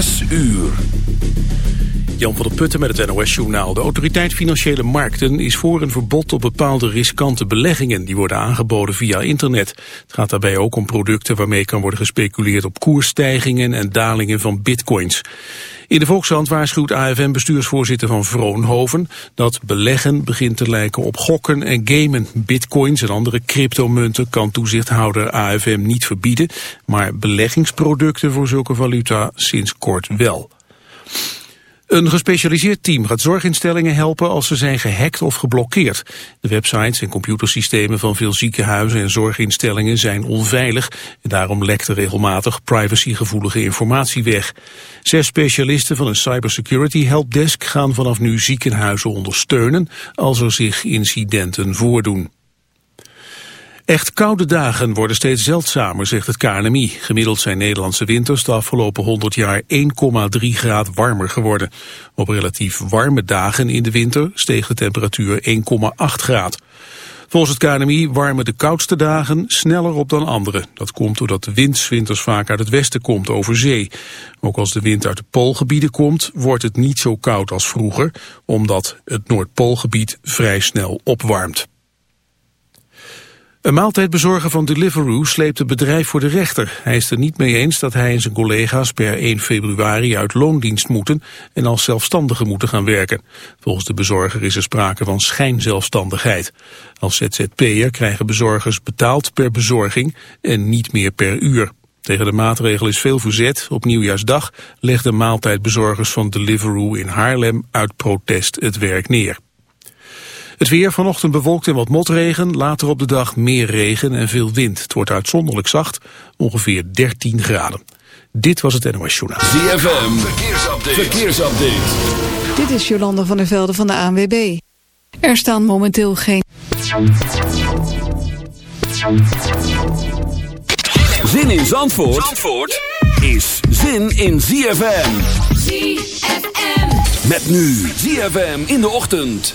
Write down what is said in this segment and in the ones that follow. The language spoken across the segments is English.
Zes uur. Jan van der Putten met het NOS-journaal. De autoriteit Financiële Markten is voor een verbod op bepaalde riskante beleggingen. Die worden aangeboden via internet. Het gaat daarbij ook om producten waarmee kan worden gespeculeerd op koersstijgingen en dalingen van bitcoins. In de Volkshand waarschuwt AFM-bestuursvoorzitter van Vroonhoven dat beleggen begint te lijken op gokken en gamen. Bitcoins en andere cryptomunten kan toezichthouder AFM niet verbieden, maar beleggingsproducten voor zulke valuta sinds kort wel. Een gespecialiseerd team gaat zorginstellingen helpen als ze zijn gehackt of geblokkeerd. De websites en computersystemen van veel ziekenhuizen en zorginstellingen zijn onveilig. En daarom lekt er regelmatig privacygevoelige informatie weg. Zes specialisten van een cybersecurity helpdesk gaan vanaf nu ziekenhuizen ondersteunen als er zich incidenten voordoen. Echt koude dagen worden steeds zeldzamer, zegt het KNMI. Gemiddeld zijn Nederlandse winters de afgelopen 100 jaar 1,3 graad warmer geworden. Op relatief warme dagen in de winter steeg de temperatuur 1,8 graad. Volgens het KNMI warmen de koudste dagen sneller op dan andere. Dat komt doordat de wind winters vaak uit het westen komt over zee. Ook als de wind uit de poolgebieden komt, wordt het niet zo koud als vroeger, omdat het Noordpoolgebied vrij snel opwarmt. Een maaltijdbezorger van Deliveroo sleept het bedrijf voor de rechter. Hij is er niet mee eens dat hij en zijn collega's per 1 februari uit loondienst moeten en als zelfstandigen moeten gaan werken. Volgens de bezorger is er sprake van schijnzelfstandigheid. Als ZZP'er krijgen bezorgers betaald per bezorging en niet meer per uur. Tegen de maatregel is veel verzet. Op nieuwjaarsdag legden maaltijdbezorgers van Deliveroo in Haarlem uit protest het werk neer. Het weer vanochtend bewolkt en wat motregen. Later op de dag meer regen en veel wind. Het wordt uitzonderlijk zacht, ongeveer 13 graden. Dit was het NOS Journaal. ZFM, verkeersupdate. verkeersupdate. Dit is Jolanda van der Velde van de ANWB. Er staan momenteel geen... Zin in Zandvoort, Zandvoort is zin in ZFM. ZFM. Met nu ZFM in de ochtend.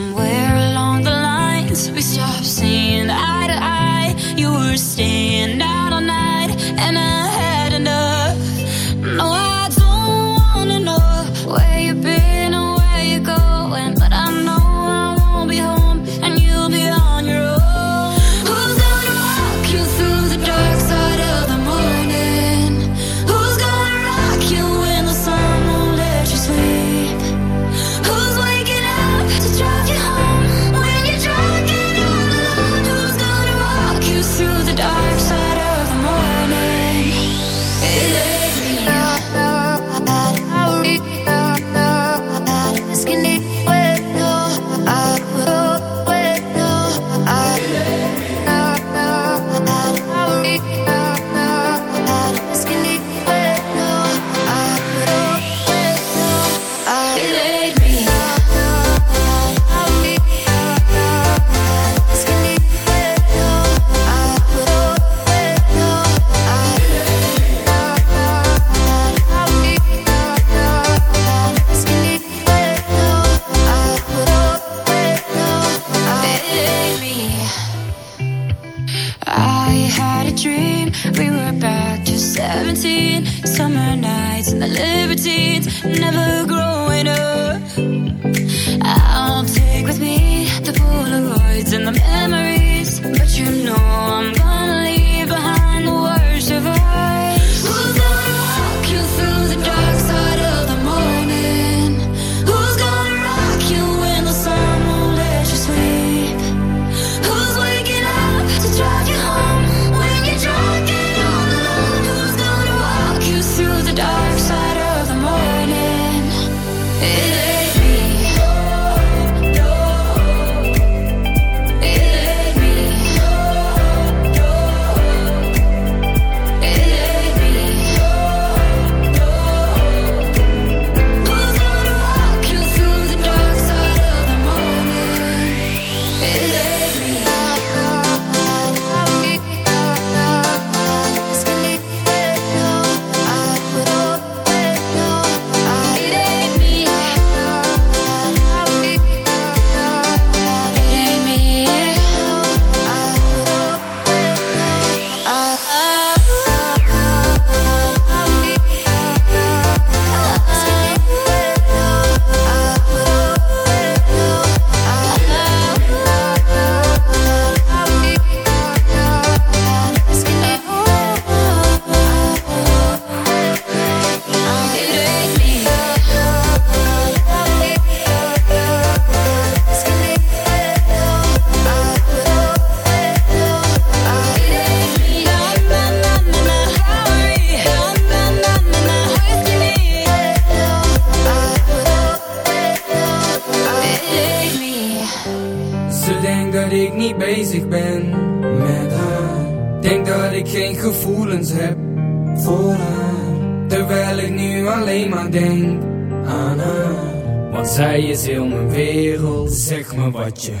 Zeg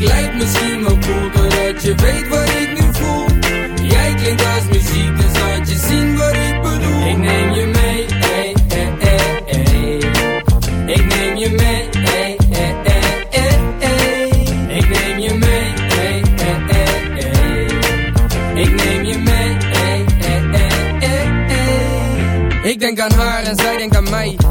Ik lijk misschien wel cool doordat je weet wat ik nu voel. Jij klinkt als muziek, dus laat je zien wat ik bedoel. Ik neem je mee, ey. Ik neem je mee, ey. Ik neem je mee, ey. Ik neem je mee, ey. Ik denk aan haar en zij denkt aan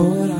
voor haar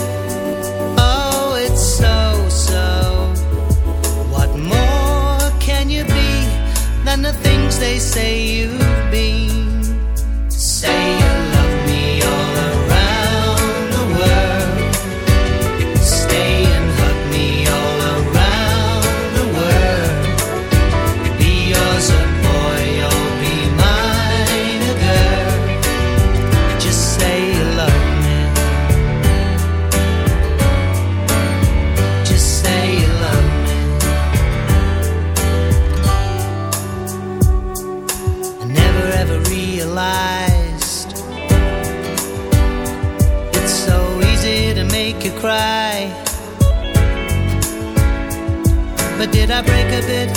They say you've been? Say baby.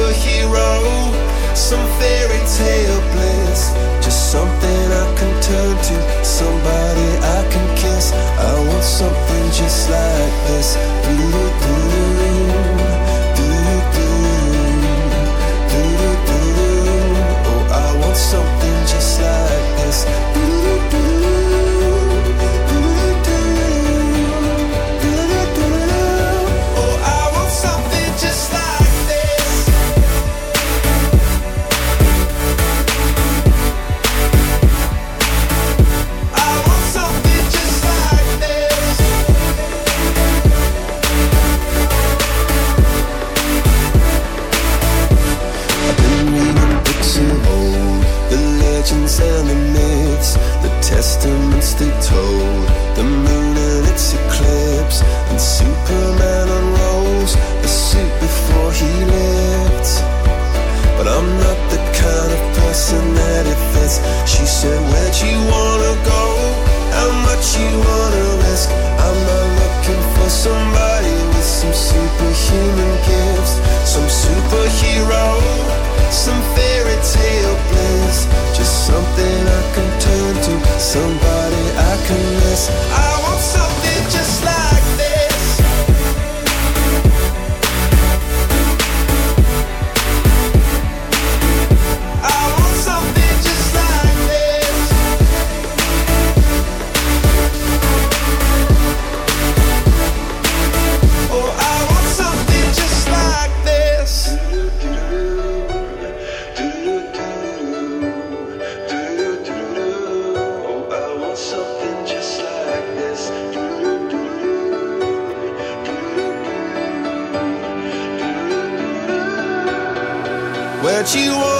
superhero, some fairy tale bliss, just something I can turn to. So What you want.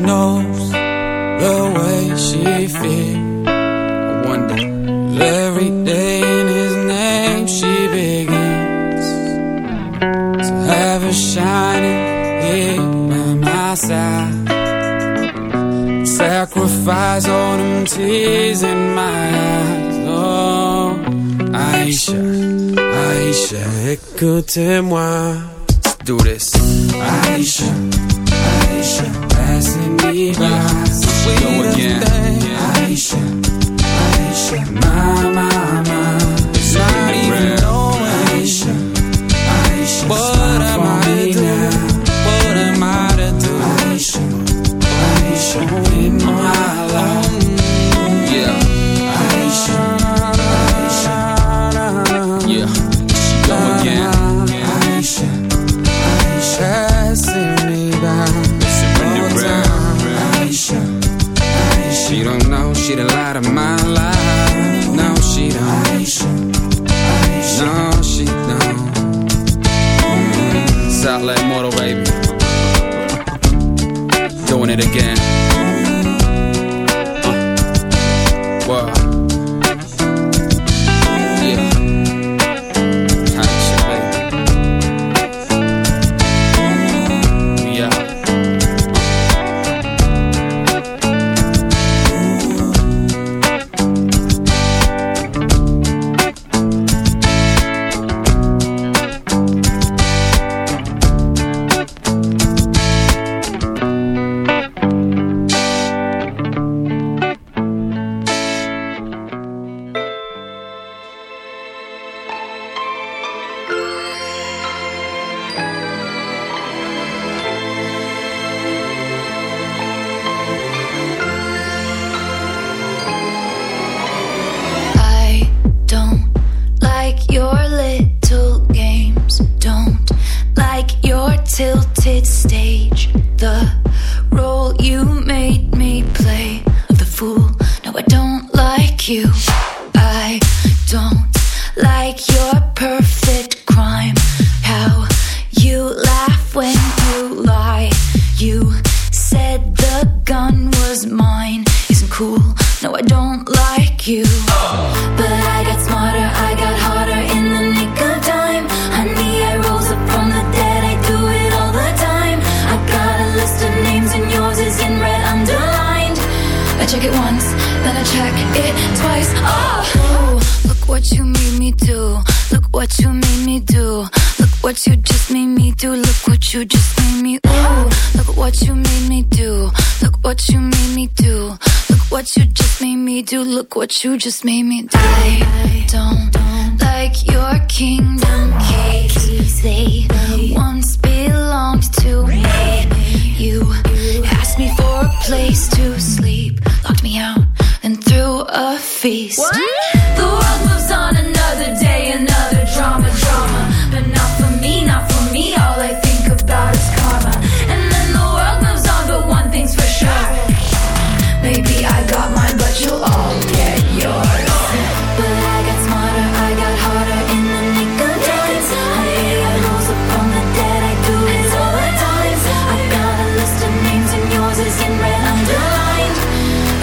knows the way she feels. I wonder every day in his name she begins to have a shining here by my side. Sacrifice all them tears in my eyes. Oh, Aisha, Aisha, écoutez-moi. Let's do this. Aisha. Aisha, Aisha, my. you just made me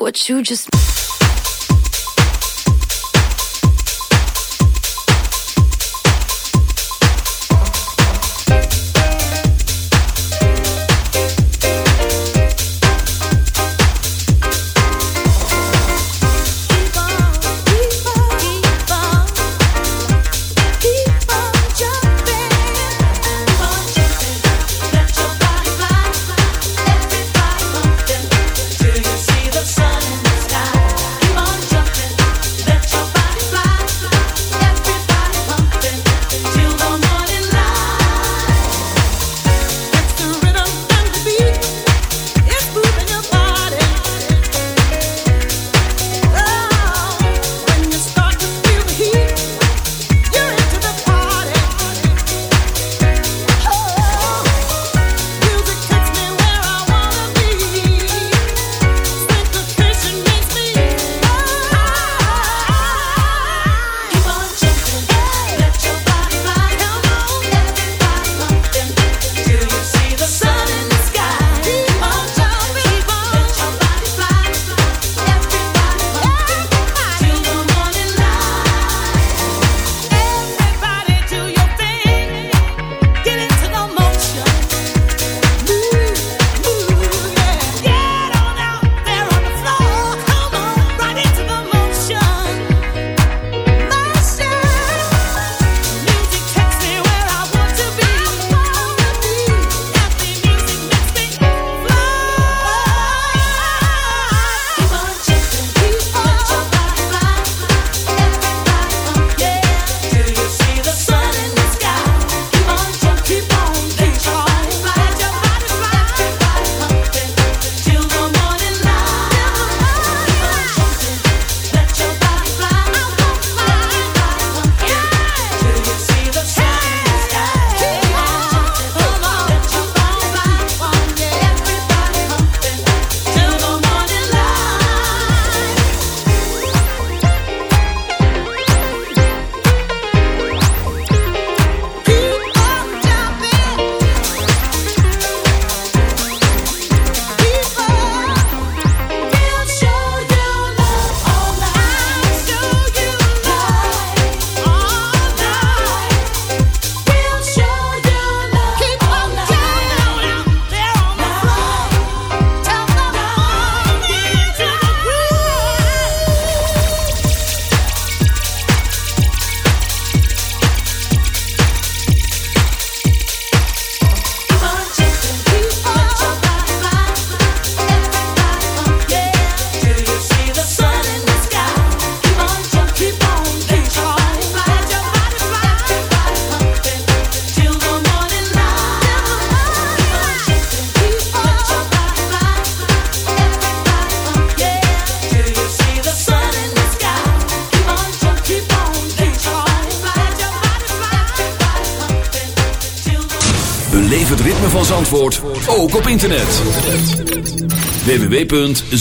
What you just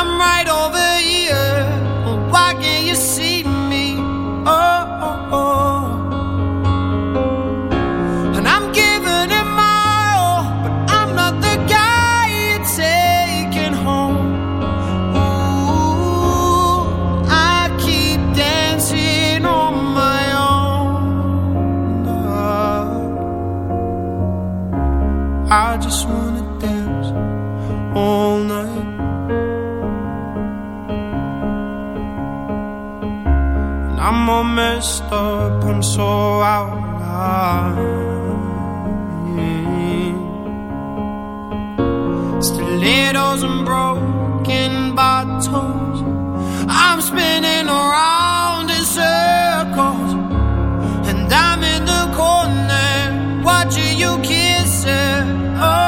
I'm right over I'm all messed up, I'm so out of line. Stilettos and broken bottles. I'm spinning around in circles, and I'm in the corner watching you kiss her. Oh.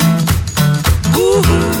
Ooh.